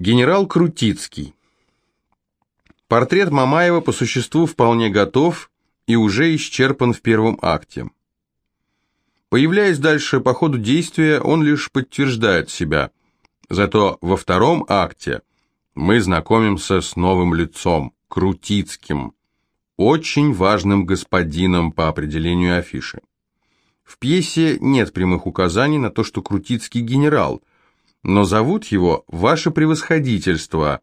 Генерал Крутицкий. Портрет Мамаева по существу вполне готов и уже исчерпан в первом акте. Появляясь дальше по ходу действия, он лишь подтверждает себя. Зато во втором акте мы знакомимся с новым лицом, Крутицким, очень важным господином по определению афиши. В пьесе нет прямых указаний на то, что Крутицкий генерал, но зовут его «Ваше превосходительство»,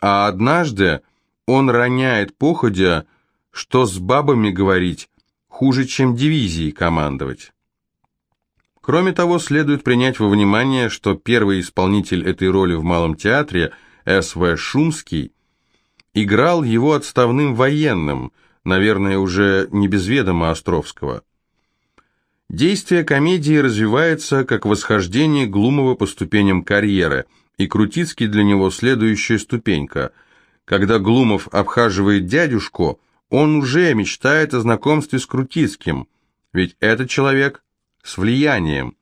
а однажды он роняет походя, что с бабами говорить хуже, чем дивизией командовать. Кроме того, следует принять во внимание, что первый исполнитель этой роли в Малом театре, С.В. Шумский, играл его отставным военным, наверное, уже не без ведома Островского. Действие комедии развивается как восхождение Глумова по ступеням карьеры, и Крутицкий для него следующая ступенька. Когда Глумов обхаживает дядюшку, он уже мечтает о знакомстве с Крутицким, ведь это человек с влиянием.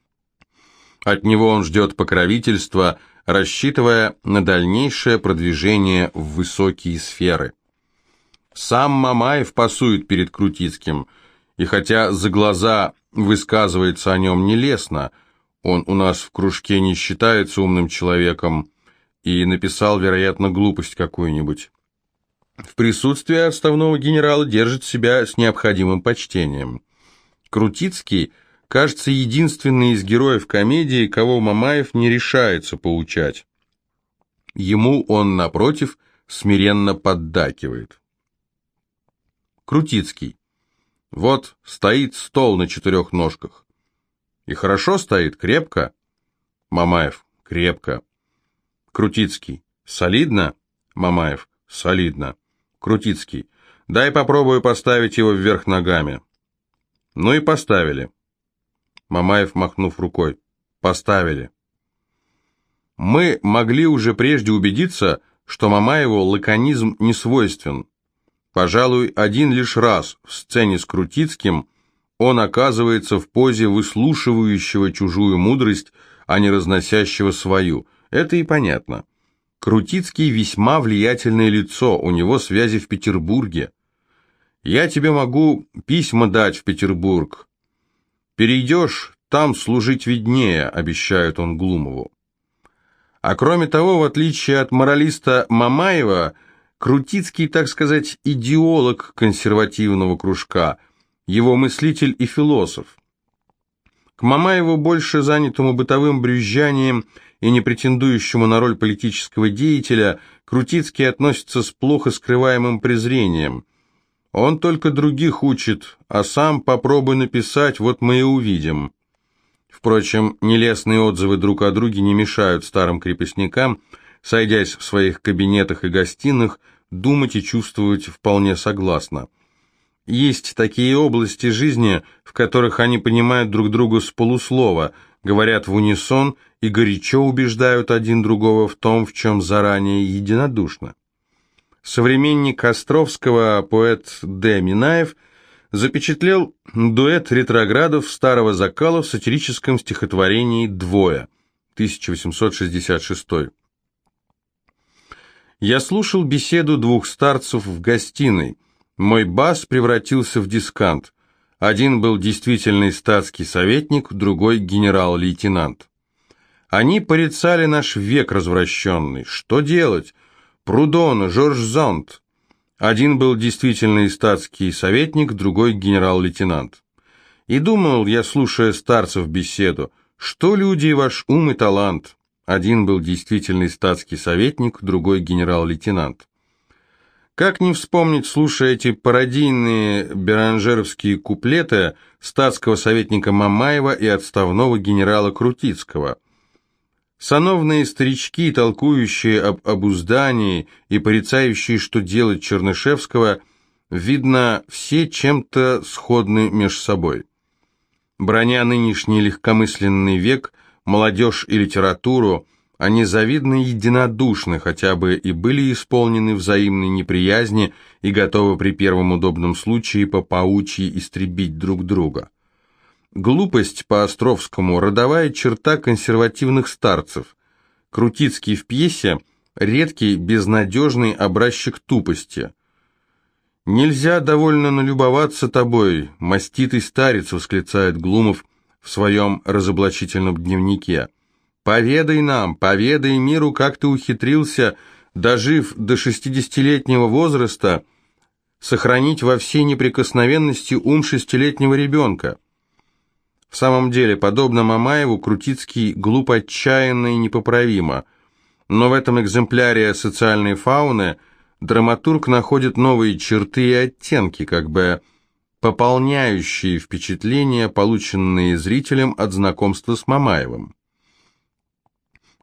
От него он ждет покровительства, рассчитывая на дальнейшее продвижение в высокие сферы. Сам Мамаев пасует перед Крутицким, и хотя за глаза высказывается о нем нелестно. Он у нас в кружке не считается умным человеком и написал, вероятно, глупость какую-нибудь. В присутствии отставного генерала держит себя с необходимым почтением. Крутицкий, кажется, единственный из героев комедии, кого Мамаев не решается поучать. Ему он, напротив, смиренно поддакивает. Крутицкий. Вот стоит стол на четырех ножках. И хорошо стоит, крепко. Мамаев, крепко. Крутицкий, солидно? Мамаев, солидно. Крутицкий, дай попробую поставить его вверх ногами. Ну и поставили. Мамаев, махнув рукой, поставили. Мы могли уже прежде убедиться, что Мамаеву лаконизм не свойствен. Пожалуй, один лишь раз в сцене с Крутицким он оказывается в позе выслушивающего чужую мудрость, а не разносящего свою. Это и понятно. Крутицкий весьма влиятельное лицо, у него связи в Петербурге. Я тебе могу письма дать в Петербург. Перейдешь, там служить виднее, обещает он Глумову. А кроме того, в отличие от моралиста Мамаева, Крутицкий, так сказать, идеолог консервативного кружка, его мыслитель и философ. К Мамаеву, больше занятому бытовым брюзжанием и не претендующему на роль политического деятеля, Крутицкий относится с плохо скрываемым презрением. Он только других учит, а сам попробуй написать, вот мы и увидим. Впрочем, нелестные отзывы друг о друге не мешают старым крепостникам – сойдясь в своих кабинетах и гостиных, думать и чувствовать вполне согласно. Есть такие области жизни, в которых они понимают друг друга с полуслова, говорят в унисон и горячо убеждают один другого в том, в чем заранее единодушно. Современник Островского, поэт Д. Минаев, запечатлел дуэт ретроградов старого закала в сатирическом стихотворении «Двое» 1866 я слушал беседу двух старцев в гостиной. Мой бас превратился в дискант. Один был действительный статский советник, другой генерал-лейтенант. Они порицали наш век развращенный. Что делать? Прудон, Жорж Зонт. Один был действительный статский советник, другой генерал-лейтенант. И думал я, слушая старцев беседу, что люди ваш ум и талант. Один был действительный статский советник, другой генерал-лейтенант. Как не вспомнить, слушая эти пародийные беранжеровские куплеты статского советника Мамаева и отставного генерала Крутицкого. Сановные старички, толкующие об обуздании и порицающие, что делать Чернышевского, видно, все чем-то сходны меж собой. Броня нынешний легкомысленный век – молодежь и литературу, они завидно единодушны, хотя бы и были исполнены взаимной неприязни и готовы при первом удобном случае по паучьи истребить друг друга. Глупость по Островскому – родовая черта консервативных старцев. Крутицкий в пьесе редкий, безнадежный образчик тупости. «Нельзя довольно налюбоваться тобой, маститый старец», — восклицает Глумов в своем разоблачительном дневнике. «Поведай нам, поведай миру, как ты ухитрился, дожив до шестидесятилетнего возраста, сохранить во всей неприкосновенности ум шестилетнего ребенка». В самом деле, подобно Мамаеву, Крутицкий глуп отчаянно и непоправимо. Но в этом экземпляре социальной фауны драматург находит новые черты и оттенки, как бы пополняющие впечатления, полученные зрителем от знакомства с Мамаевым.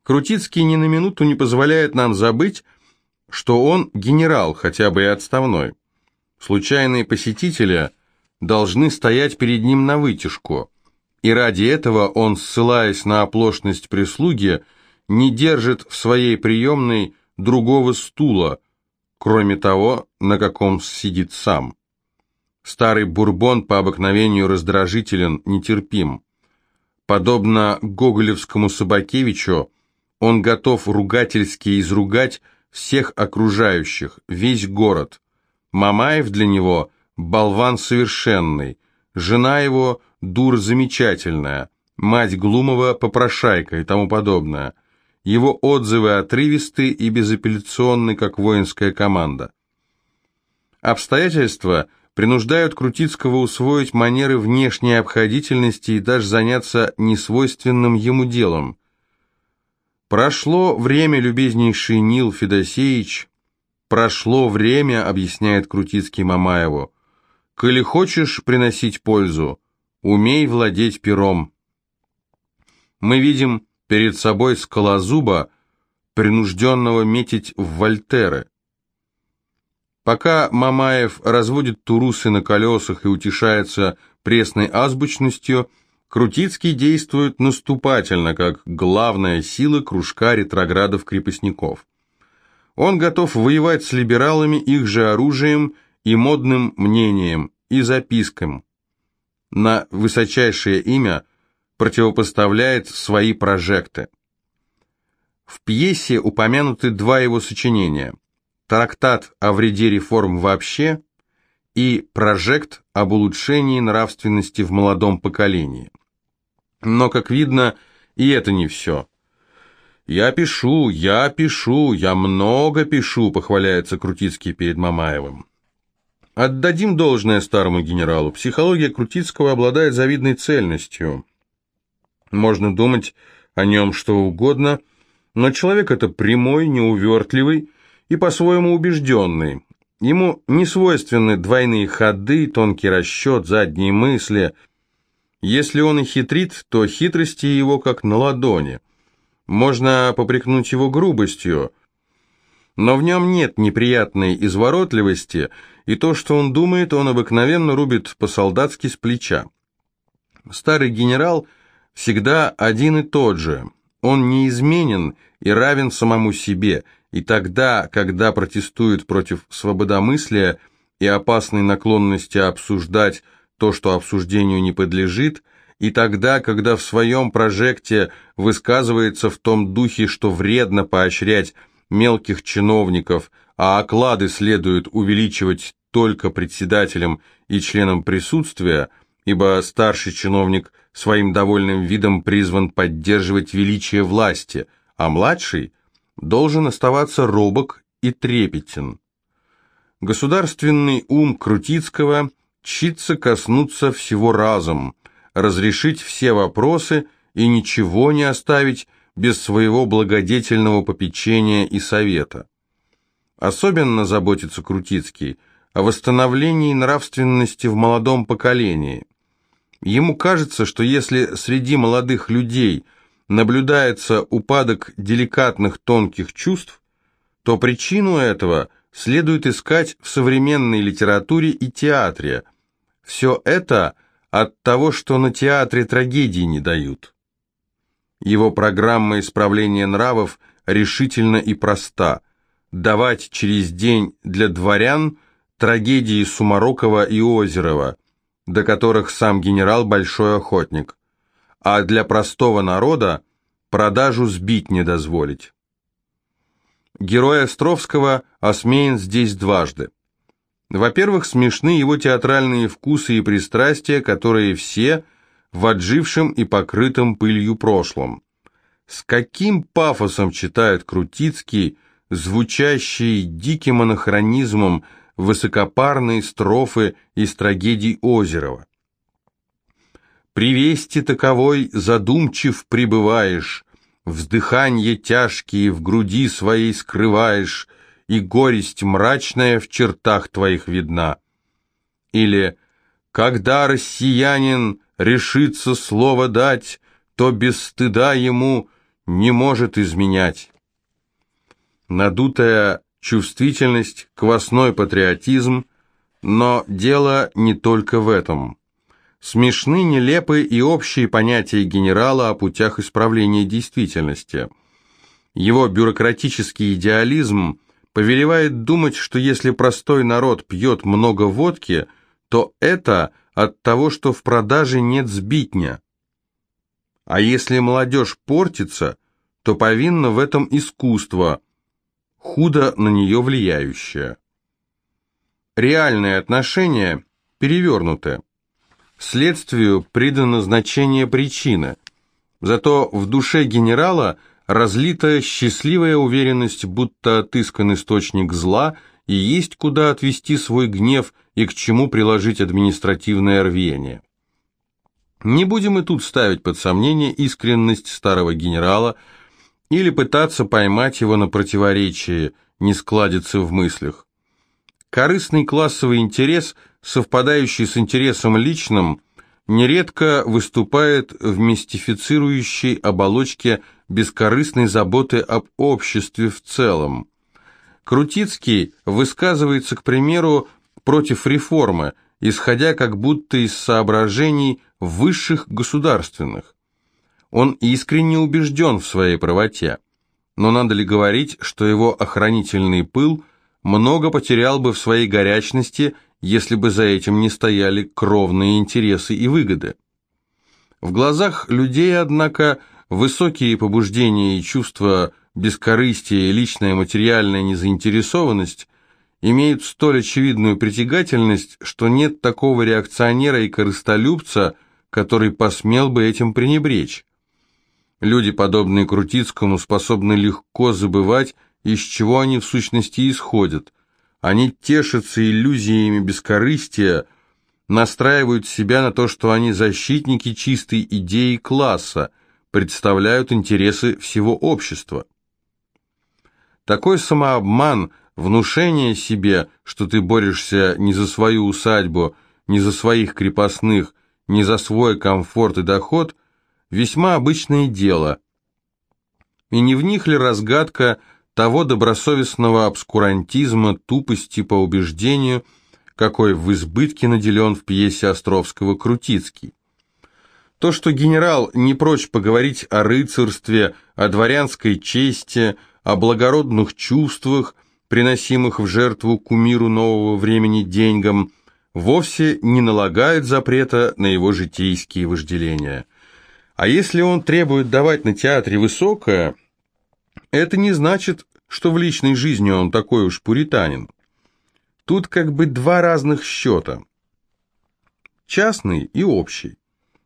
Крутицкий ни на минуту не позволяет нам забыть, что он генерал, хотя бы и отставной. Случайные посетители должны стоять перед ним на вытяжку – и ради этого он, ссылаясь на оплошность прислуги, не держит в своей приемной другого стула, кроме того, на каком сидит сам. Старый бурбон по обыкновению раздражителен, нетерпим. Подобно гоголевскому Собакевичу, он готов ругательски изругать всех окружающих, весь город. Мамаев для него – болван совершенный, жена его – дур замечательная, мать Глумова попрошайка и тому подобное. Его отзывы отрывисты и безапелляционны, как воинская команда. Обстоятельства принуждают Крутицкого усвоить манеры внешней обходительности и даже заняться несвойственным ему делом. «Прошло время, любезнейший Нил Федосеевич, прошло время», объясняет Крутицкий Мамаеву. «Коли хочешь приносить пользу, Умей владеть пером. Мы видим перед собой скалозуба, принужденного метить в Вольтеры. Пока Мамаев разводит турусы на колесах и утешается пресной азбучностью, Крутицкий действует наступательно, как главная сила кружка ретроградов-крепостников. Он готов воевать с либералами их же оружием и модным мнением, и записком на высочайшее имя противопоставляет свои прожекты. В пьесе упомянуты два его сочинения «Трактат о вреде реформ вообще» и «Прожект об улучшении нравственности в молодом поколении». Но, как видно, и это не все. «Я пишу, я пишу, я много пишу», — похваляется Крутицкий перед Мамаевым. Отдадим должное старому генералу. Психология Крутицкого обладает завидной цельностью. Можно думать о нем что угодно, но человек это прямой, неувертливый и по-своему убежденный. Ему не свойственны двойные ходы, тонкий расчет, задние мысли. Если он и хитрит, то хитрости его как на ладони. Можно попрекнуть его грубостью, но в нем нет неприятной изворотливости – и то, что он думает, он обыкновенно рубит по-солдатски с плеча. Старый генерал всегда один и тот же, он неизменен и равен самому себе, и тогда, когда протестует против свободомыслия и опасной наклонности обсуждать то, что обсуждению не подлежит, и тогда, когда в своем прожекте высказывается в том духе, что вредно поощрять мелких чиновников – а оклады следует увеличивать только председателям и членам присутствия, ибо старший чиновник своим довольным видом призван поддерживать величие власти, а младший должен оставаться робок и трепетен. Государственный ум Крутицкого чится коснуться всего разом, разрешить все вопросы и ничего не оставить без своего благодетельного попечения и совета. Особенно заботится Крутицкий о восстановлении нравственности в молодом поколении. Ему кажется, что если среди молодых людей наблюдается упадок деликатных тонких чувств, то причину этого следует искать в современной литературе и театре. Все это от того, что на театре трагедии не дают. Его программа исправления нравов решительно и проста – давать через день для дворян трагедии Сумарокова и Озерова, до которых сам генерал большой охотник, а для простого народа продажу сбить не дозволить. Герой Островского осмеян здесь дважды. Во-первых, смешны его театральные вкусы и пристрастия, которые все в отжившем и покрытом пылью прошлом. С каким пафосом читает Крутицкий, звучащие диким анахронизмом высокопарные строфы из трагедий Озерова. «При вести таковой задумчив пребываешь, вздыханье тяжкие в груди своей скрываешь, и горесть мрачная в чертах твоих видна». Или «Когда россиянин решится слово дать, то без стыда ему не может изменять». Надутая чувствительность, квасной патриотизм, но дело не только в этом. Смешны, нелепы и общие понятия генерала о путях исправления действительности. Его бюрократический идеализм повелевает думать, что если простой народ пьет много водки, то это от того, что в продаже нет сбитня. А если молодежь портится, то повинно в этом искусство – худо на нее влияющее. Реальные отношения перевернуты. Следствию придано значение причины, зато в душе генерала разлита счастливая уверенность, будто отыскан источник зла и есть куда отвести свой гнев и к чему приложить административное рвение. Не будем и тут ставить под сомнение искренность старого генерала – или пытаться поймать его на противоречии, не складится в мыслях. Корыстный классовый интерес, совпадающий с интересом личным, нередко выступает в мистифицирующей оболочке бескорыстной заботы об обществе в целом. Крутицкий высказывается, к примеру, против реформы, исходя как будто из соображений высших государственных. Он искренне убежден в своей правоте. Но надо ли говорить, что его охранительный пыл много потерял бы в своей горячности, если бы за этим не стояли кровные интересы и выгоды? В глазах людей, однако, высокие побуждения и чувства бескорыстия и личная материальная незаинтересованность имеют столь очевидную притягательность, что нет такого реакционера и корыстолюбца, который посмел бы этим пренебречь. Люди, подобные Крутицкому, способны легко забывать, из чего они в сущности исходят. Они тешатся иллюзиями бескорыстия, настраивают себя на то, что они защитники чистой идеи класса, представляют интересы всего общества. Такой самообман, внушение себе, что ты борешься не за свою усадьбу, не за своих крепостных, не за свой комфорт и доход – весьма обычное дело. И не в них ли разгадка того добросовестного обскурантизма, тупости по убеждению, какой в избытке наделен в пьесе Островского Крутицкий? То, что генерал не прочь поговорить о рыцарстве, о дворянской чести, о благородных чувствах, приносимых в жертву кумиру нового времени деньгам, вовсе не налагает запрета на его житейские вожделения. А если он требует давать на театре высокое, это не значит, что в личной жизни он такой уж пуританин. Тут как бы два разных счета. Частный и общий.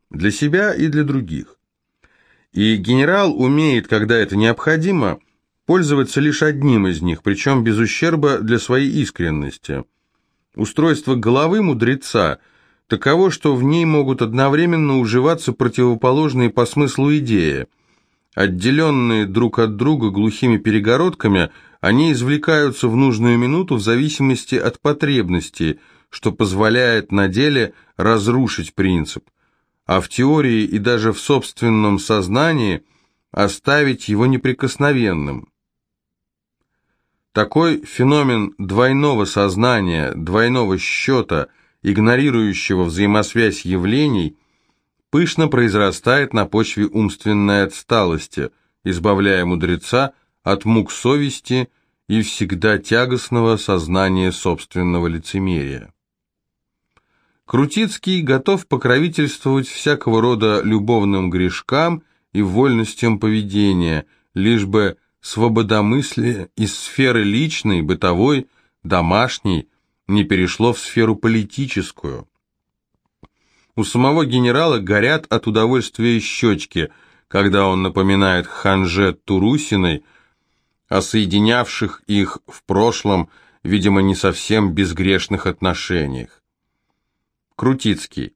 Для себя и для других. И генерал умеет, когда это необходимо, пользоваться лишь одним из них, причем без ущерба для своей искренности. Устройство головы мудреца – таково, что в ней могут одновременно уживаться противоположные по смыслу идеи. Отделенные друг от друга глухими перегородками, они извлекаются в нужную минуту в зависимости от потребностей, что позволяет на деле разрушить принцип, а в теории и даже в собственном сознании оставить его неприкосновенным. Такой феномен двойного сознания, двойного счета – игнорирующего взаимосвязь явлений, пышно произрастает на почве умственной отсталости, избавляя мудреца от мук совести и всегда тягостного сознания собственного лицемерия. Крутицкий готов покровительствовать всякого рода любовным грешкам и вольностям поведения, лишь бы свободомыслие из сферы личной, бытовой, домашней не перешло в сферу политическую. У самого генерала горят от удовольствия щечки, когда он напоминает Ханже Турусиной о соединявших их в прошлом, видимо, не совсем безгрешных отношениях. Крутицкий.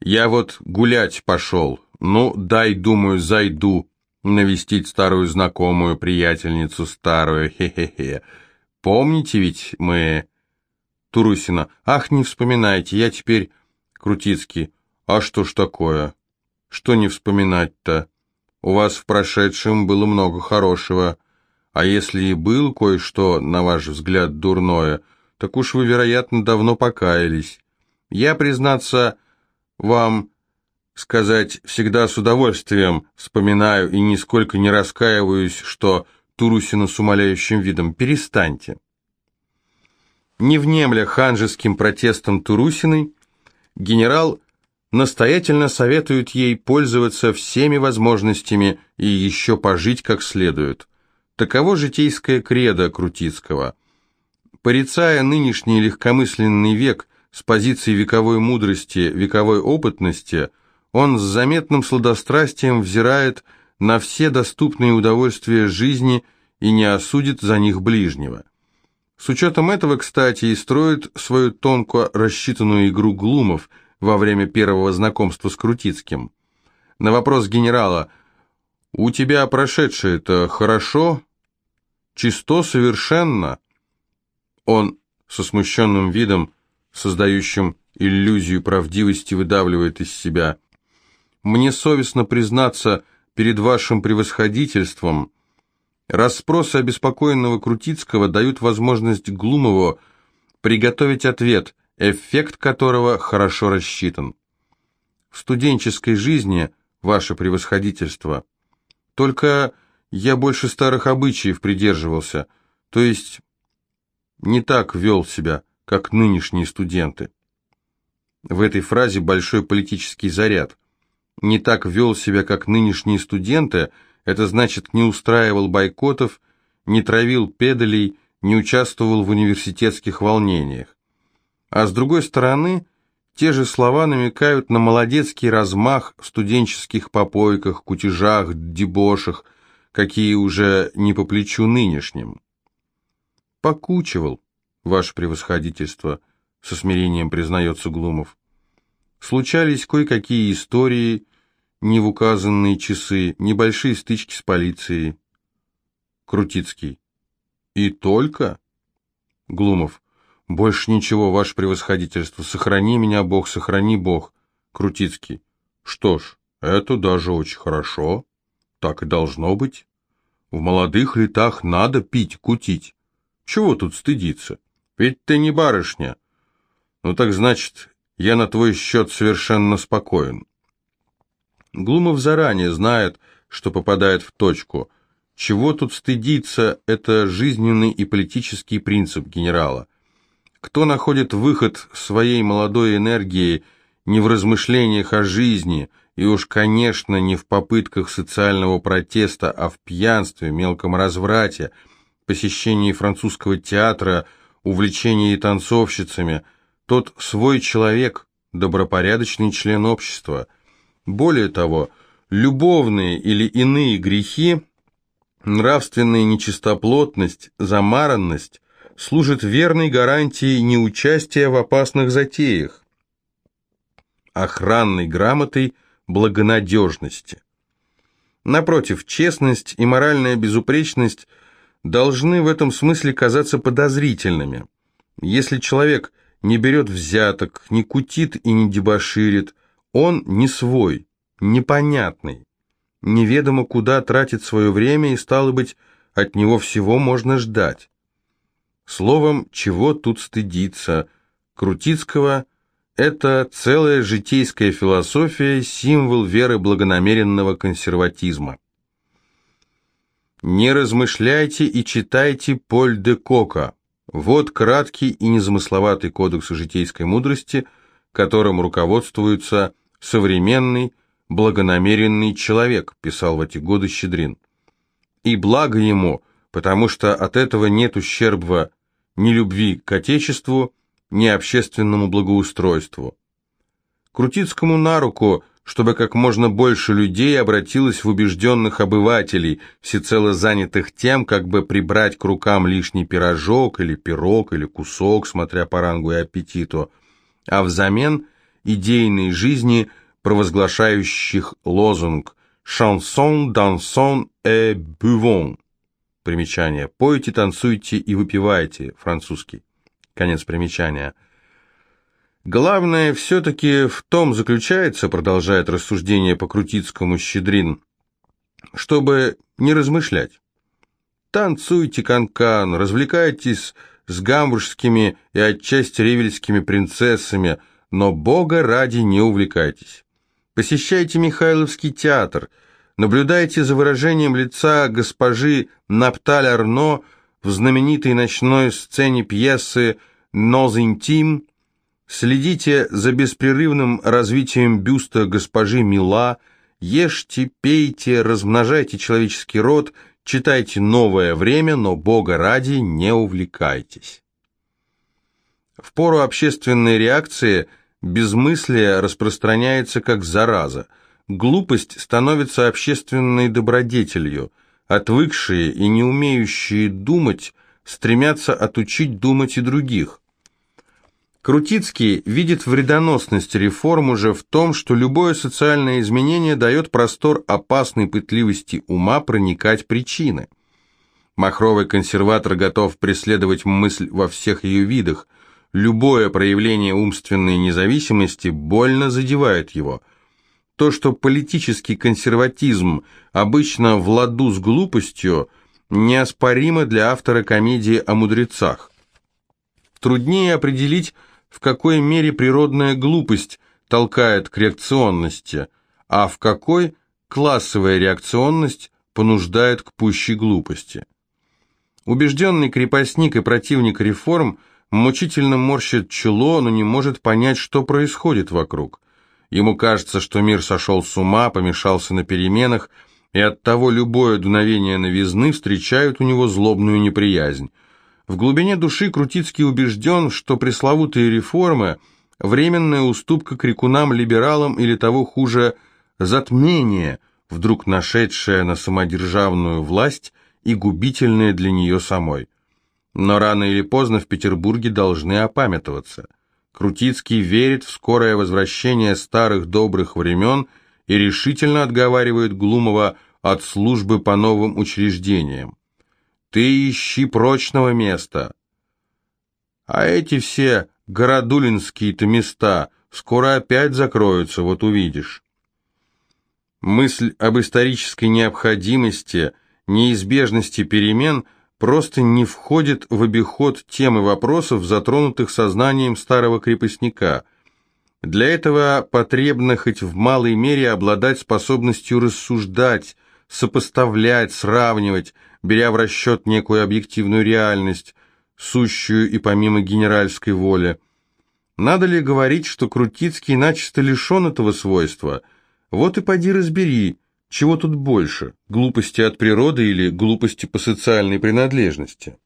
Я вот гулять пошел. Ну, дай, думаю, зайду. Навестить старую знакомую, приятельницу старую, хе-хе-хе. Помните ведь мы... Турусина. Ах, не вспоминайте, я теперь... Крутицкий. А что ж такое? Что не вспоминать-то? У вас в прошедшем было много хорошего. А если и был кое-что, на ваш взгляд, дурное, так уж вы, вероятно, давно покаялись. Я, признаться, вам сказать всегда с удовольствием вспоминаю и нисколько не раскаиваюсь, что Турусина с умоляющим видом «перестаньте». Не внемля ханжеским протестом Турусиной, генерал настоятельно советует ей пользоваться всеми возможностями и еще пожить как следует. Таково житейское кредо Крутицкого. Порицая нынешний легкомысленный век – с позиции вековой мудрости, вековой опытности, он с заметным сладострастием взирает на все доступные удовольствия жизни и не осудит за них ближнего. С учетом этого, кстати, и строит свою тонко рассчитанную игру Глумов во время первого знакомства с Крутицким. На вопрос генерала «У тебя прошедшее-то хорошо? Чисто совершенно?» Он со смущенным видом создающим иллюзию правдивости, выдавливает из себя. «Мне совестно признаться перед вашим превосходительством. Расспросы обеспокоенного Крутицкого дают возможность Глумову приготовить ответ, эффект которого хорошо рассчитан. В студенческой жизни, ваше превосходительство, только я больше старых обычаев придерживался, то есть не так вел себя, как нынешние студенты. В этой фразе большой политический заряд. Не так вел себя, как нынешние студенты, это значит не устраивал бойкотов, не травил педалей, не участвовал в университетских волнениях. А с другой стороны, те же слова намекают на молодецкий размах в студенческих попойках, кутежах, дебошах, какие уже не по плечу нынешним. Покучивал, ваше превосходительство», — со смирением признается Глумов. Случались кое-какие истории, не в указанные часы, небольшие стычки с полицией. Крутицкий. И только? Глумов. Больше ничего, ваше превосходительство. Сохрани меня, Бог, сохрани Бог. Крутицкий. Что ж, это даже очень хорошо. Так и должно быть. В молодых летах надо пить, кутить. Чего тут стыдиться? Ведь ты не барышня. Ну так значит, я на твой счет совершенно спокоен. Глумов заранее знает, что попадает в точку. Чего тут стыдиться, это жизненный и политический принцип генерала. Кто находит выход своей молодой энергии не в размышлениях о жизни, и уж, конечно, не в попытках социального протеста, а в пьянстве, мелком разврате, посещении французского театра – увлечении танцовщицами, тот свой человек, добропорядочный член общества. Более того, любовные или иные грехи, нравственная нечистоплотность, замаранность служат верной гарантией неучастия в опасных затеях, охранной грамотой благонадежности. Напротив, честность и моральная безупречность – должны в этом смысле казаться подозрительными. Если человек не берет взяток, не кутит и не дебоширит, он не свой, непонятный, неведомо куда тратит свое время и, стало быть, от него всего можно ждать. Словом, чего тут стыдиться? Крутицкого – это целая житейская философия, символ веры благонамеренного консерватизма. Не размышляйте и читайте Поль де Кока. Вот краткий и незамысловатый кодекс житейской мудрости, которым руководствуется современный, благонамеренный человек, писал в эти годы Щедрин. и благо ему, потому что от этого нет ущерба ни любви к Отечеству, ни общественному благоустройству. Крутицкому на руку, чтобы как можно больше людей обратилось в убежденных обывателей, всецело занятых тем, как бы прибрать к рукам лишний пирожок или пирог или кусок, смотря по рангу и аппетиту, а взамен идейной жизни, провозглашающих лозунг «Chanson, danson et buvons» Примечание. Пойте, танцуйте и выпивайте. Французский. Конец примечания. Главное все-таки в том заключается, продолжает рассуждение по Крутицкому Щедрин, чтобы не размышлять. Танцуйте канкан, -кан, развлекайтесь с гамбургскими и отчасти ревельскими принцессами, но Бога ради не увлекайтесь. Посещайте Михайловский театр – Наблюдайте за выражением лица госпожи Напталь Арно в знаменитой ночной сцене пьесы «Ноз интим», следите за беспрерывным развитием бюста госпожи Мила, ешьте, пейте, размножайте человеческий род, читайте «Новое время», но, Бога ради, не увлекайтесь. В пору общественной реакции безмыслие распространяется как зараза – Глупость становится общественной добродетелью. Отвыкшие и не умеющие думать стремятся отучить думать и других. Крутицкий видит вредоносность реформ уже в том, что любое социальное изменение дает простор опасной пытливости ума проникать причины. Махровый консерватор готов преследовать мысль во всех ее видах. Любое проявление умственной независимости больно задевает его – то, что политический консерватизм обычно в ладу с глупостью, неоспоримо для автора комедии о мудрецах. Труднее определить, в какой мере природная глупость толкает к реакционности, а в какой классовая реакционность понуждает к пущей глупости. Убежденный крепостник и противник реформ мучительно морщит чело, но не может понять, что происходит вокруг. Ему кажется, что мир сошел с ума, помешался на переменах, и оттого любое дуновение новизны встречают у него злобную неприязнь. В глубине души Крутицкий убежден, что пресловутые реформы – временная уступка крикунам-либералам или того хуже – затмение, вдруг нашедшее на самодержавную власть и губительное для нее самой. Но рано или поздно в Петербурге должны опамятоваться – Крутицкий верит в скорое возвращение старых добрых времен и решительно отговаривает Глумова от службы по новым учреждениям. «Ты ищи прочного места». А эти все городулинские-то места скоро опять закроются, вот увидишь. Мысль об исторической необходимости, неизбежности перемен – просто не входит в обиход темы вопросов, затронутых сознанием старого крепостника. Для этого потребно хоть в малой мере обладать способностью рассуждать, сопоставлять, сравнивать, беря в расчет некую объективную реальность, сущую и помимо генеральской воли. Надо ли говорить, что Крутицкий начисто лишен этого свойства? Вот и поди разбери – чего тут больше, глупости от природы или глупости по социальной принадлежности?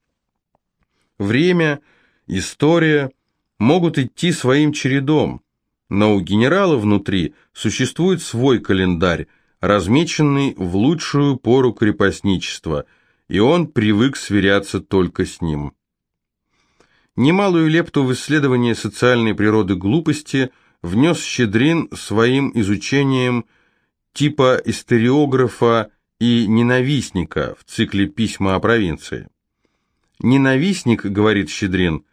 Время, история могут идти своим чередом, но у генерала внутри существует свой календарь, размеченный в лучшую пору крепостничества, и он привык сверяться только с ним. Немалую лепту в исследование социальной природы глупости внес Щедрин своим изучением – типа историографа и ненавистника в цикле «Письма о провинции». Ненавистник, говорит Щедрин,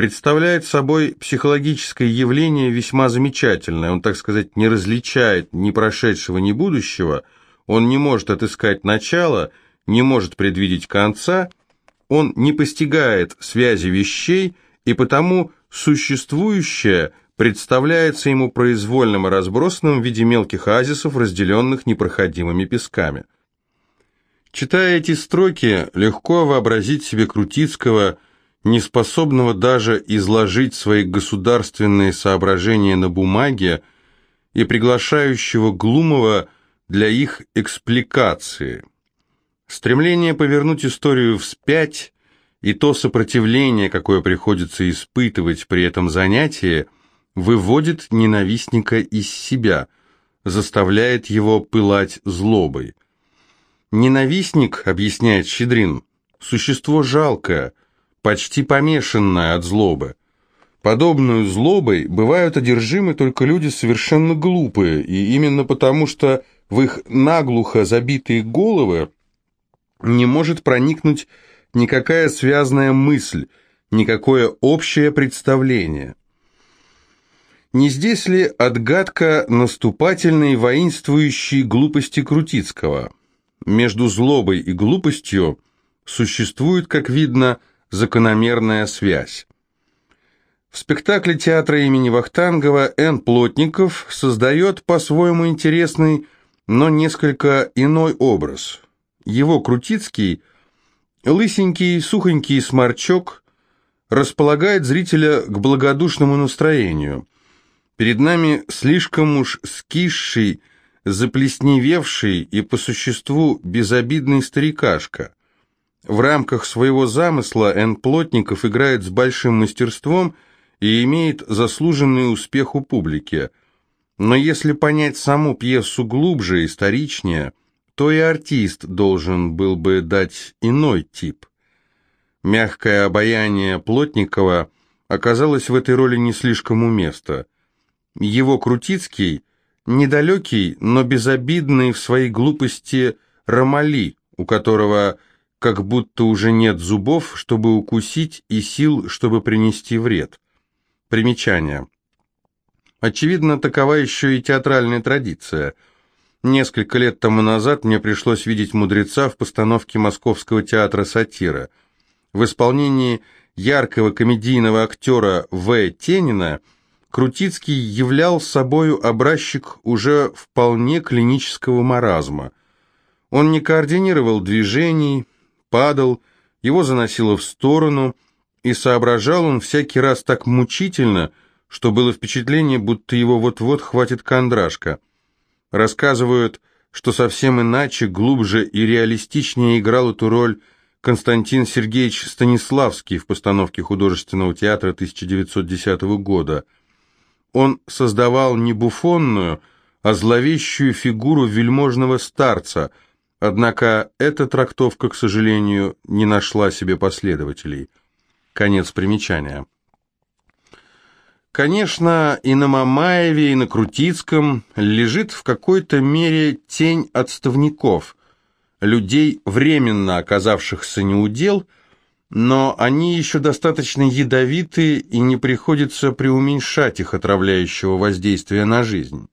представляет собой психологическое явление весьма замечательное. Он, так сказать, не различает ни прошедшего, ни будущего, он не может отыскать начало, не может предвидеть конца, он не постигает связи вещей, и потому существующее представляется ему произвольным и разбросанным в виде мелких оазисов, разделенных непроходимыми песками. Читая эти строки, легко вообразить себе Крутицкого, неспособного даже изложить свои государственные соображения на бумаге и приглашающего Глумова для их экспликации. Стремление повернуть историю вспять и то сопротивление, какое приходится испытывать при этом занятии, выводит ненавистника из себя, заставляет его пылать злобой. Ненавистник, объясняет Щедрин, существо жалкое, почти помешанное от злобы. Подобную злобой бывают одержимы только люди совершенно глупые, и именно потому, что в их наглухо забитые головы не может проникнуть никакая связанная мысль, никакое общее представление. Не здесь ли отгадка наступательной воинствующей глупости Крутицкого? Между злобой и глупостью существует, как видно, закономерная связь. В спектакле театра имени Вахтангова Н. Плотников создает по-своему интересный, но несколько иной образ. Его Крутицкий, лысенький, сухонький сморчок, располагает зрителя к благодушному настроению. Перед нами слишком уж скисший, заплесневевший и по существу безобидный старикашка. В рамках своего замысла Н. Плотников играет с большим мастерством и имеет заслуженный успех у публики. Но если понять саму пьесу глубже, историчнее, то и артист должен был бы дать иной тип. Мягкое обаяние Плотникова оказалось в этой роли не слишком уместно. Его Крутицкий – недалекий, но безобидный в своей глупости Ромали, у которого как будто уже нет зубов, чтобы укусить, и сил, чтобы принести вред. Примечание. Очевидно, такова еще и театральная традиция – Несколько лет тому назад мне пришлось видеть мудреца в постановке Московского театра «Сатира». В исполнении яркого комедийного актера В. Тенина Крутицкий являл собою образчик уже вполне клинического маразма. Он не координировал движений, падал, его заносило в сторону, и соображал он всякий раз так мучительно, что было впечатление, будто его вот-вот хватит кондрашка – Рассказывают, что совсем иначе, глубже и реалистичнее играл эту роль Константин Сергеевич Станиславский в постановке художественного театра 1910 года. Он создавал не буфонную, а зловещую фигуру вельможного старца, однако эта трактовка, к сожалению, не нашла себе последователей. Конец примечания. Конечно, и на Мамаеве, и на Крутицком лежит в какой-то мере тень отставников, людей, временно оказавшихся неудел, но они еще достаточно ядовиты и не приходится преуменьшать их отравляющего воздействия на жизнь.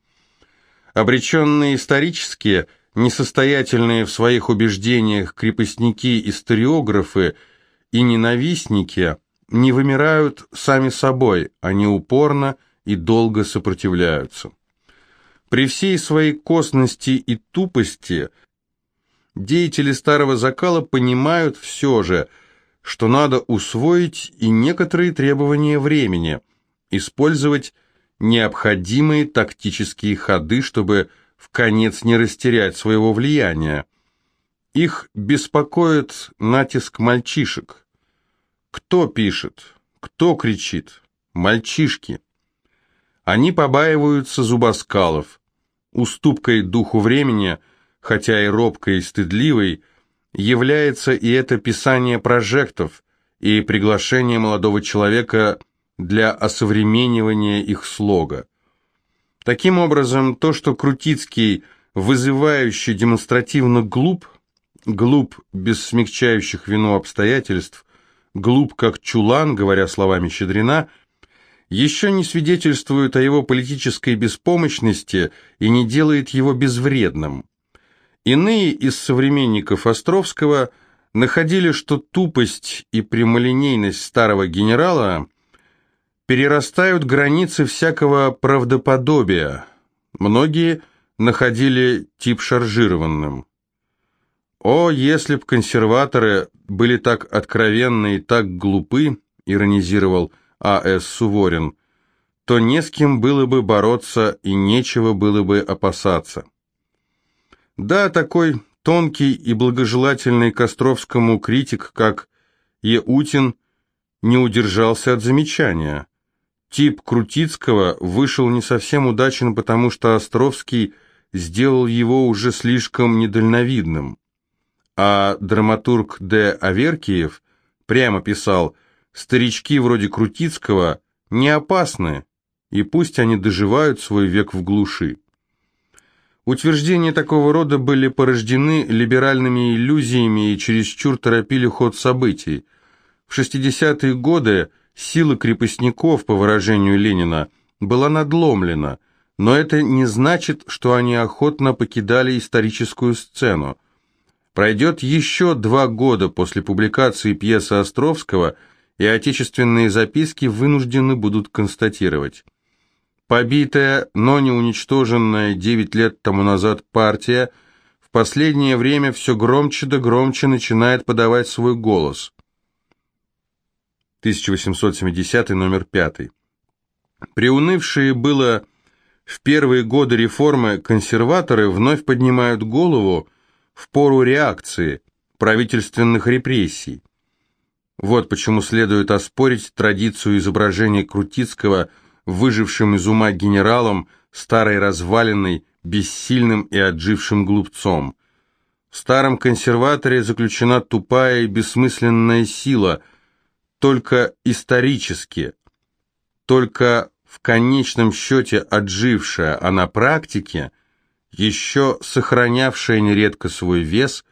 Обреченные исторические, несостоятельные в своих убеждениях крепостники-историографы и ненавистники – не вымирают сами собой, они упорно и долго сопротивляются. При всей своей косности и тупости деятели старого закала понимают все же, что надо усвоить и некоторые требования времени, использовать необходимые тактические ходы, чтобы в конец не растерять своего влияния. Их беспокоит натиск мальчишек. Кто пишет? Кто кричит? Мальчишки. Они побаиваются зубоскалов. Уступкой духу времени, хотя и робкой и стыдливой, является и это писание прожектов и приглашение молодого человека для осовременивания их слога. Таким образом, то, что Крутицкий вызывающе демонстративно глуп, глуп без смягчающих вину обстоятельств, глуп как чулан, говоря словами Щедрина, еще не свидетельствует о его политической беспомощности и не делает его безвредным. Иные из современников Островского находили, что тупость и прямолинейность старого генерала перерастают границы всякого правдоподобия. Многие находили тип шаржированным. О, если б консерваторы были так откровенны и так глупы, иронизировал А.С. Суворин, то не с кем было бы бороться и нечего было бы опасаться. Да, такой тонкий и благожелательный к Островскому критик, как Еутин, не удержался от замечания. Тип Крутицкого вышел не совсем удачен, потому что Островский сделал его уже слишком недальновидным. А драматург Д. Аверкиев прямо писал «Старички вроде Крутицкого не опасны, и пусть они доживают свой век в глуши». Утверждения такого рода были порождены либеральными иллюзиями и чересчур торопили ход событий. В 60-е годы сила крепостников, по выражению Ленина, была надломлена, но это не значит, что они охотно покидали историческую сцену. Пройдет еще два года после публикации пьесы Островского, и отечественные записки вынуждены будут констатировать. Побитая, но не уничтоженная девять лет тому назад партия в последнее время все громче да громче начинает подавать свой голос. 1870 номер 5. Приунывшие было в первые годы реформы консерваторы вновь поднимают голову в пору реакции, правительственных репрессий. Вот почему следует оспорить традицию изображения Крутицкого выжившим из ума генералом, старой развалиной, бессильным и отжившим глупцом. В старом консерваторе заключена тупая и бессмысленная сила, только исторически, только в конечном счете отжившая, а на практике еще сохранявшая нередко свой вес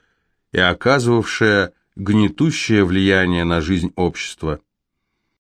и оказывавшая гнетущее влияние на жизнь общества.